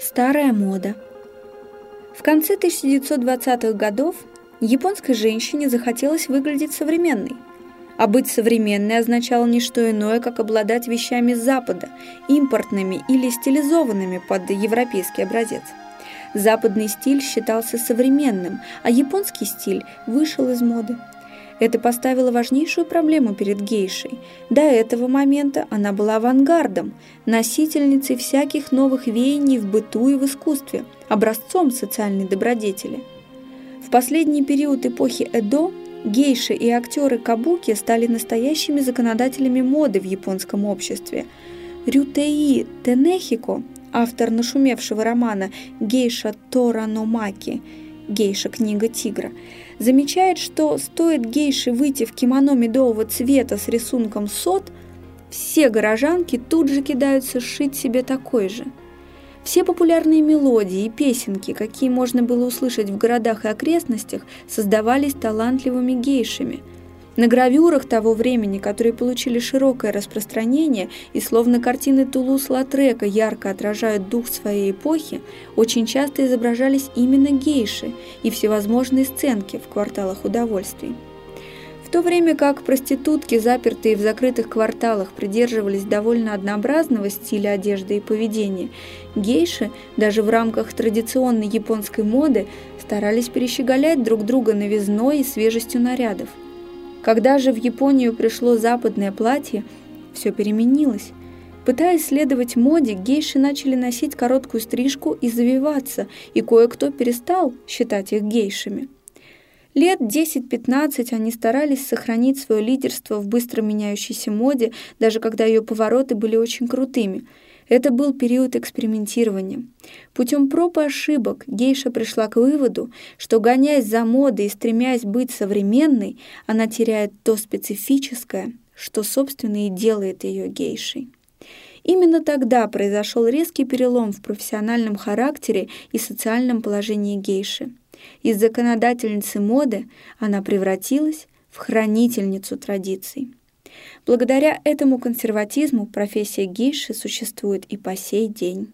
Старая мода. В конце 1920-х годов японской женщине захотелось выглядеть современной. А быть современной означало не что иное, как обладать вещами Запада, импортными или стилизованными под европейский образец. Западный стиль считался современным, а японский стиль вышел из моды. Это поставило важнейшую проблему перед гейшей. До этого момента она была авангардом, носительницей всяких новых веяний в быту и в искусстве, образцом социальной добродетели. В последний период эпохи Эдо гейши и актеры кабуки стали настоящими законодателями моды в японском обществе. Рютеи Тенехико, автор нашумевшего романа «Гейша Тора Номаки», «Гейша. Книга тигра», замечает, что стоит гейше выйти в кимоно медового цвета с рисунком сот, все горожанки тут же кидаются сшить себе такой же. Все популярные мелодии и песенки, какие можно было услышать в городах и окрестностях, создавались талантливыми гейшами – на гравюрах того времени, которые получили широкое распространение и словно картины Тулус-Латрека ярко отражают дух своей эпохи, очень часто изображались именно гейши и всевозможные сценки в кварталах удовольствий. В то время как проститутки, запертые в закрытых кварталах, придерживались довольно однообразного стиля одежды и поведения, гейши, даже в рамках традиционной японской моды, старались перещеголять друг друга новизной и свежестью нарядов – когда же в Японию пришло западное платье, все переменилось. Пытаясь следовать моде, гейши начали носить короткую стрижку и завиваться, и кое-кто перестал считать их гейшами. Лет 10-15 они старались сохранить свое лидерство в быстро меняющейся моде, даже когда ее повороты были очень крутыми – это был период экспериментирования. Путем проб и ошибок гейша пришла к выводу, что, гоняясь за модой и стремясь быть современной, она теряет то специфическое, что, собственно, и делает ее гейшей. Именно тогда произошел резкий перелом в профессиональном характере и социальном положении гейши. Из законодательницы моды она превратилась в хранительницу традиций. Благодаря этому консерватизму профессия гейши существует и по сей день.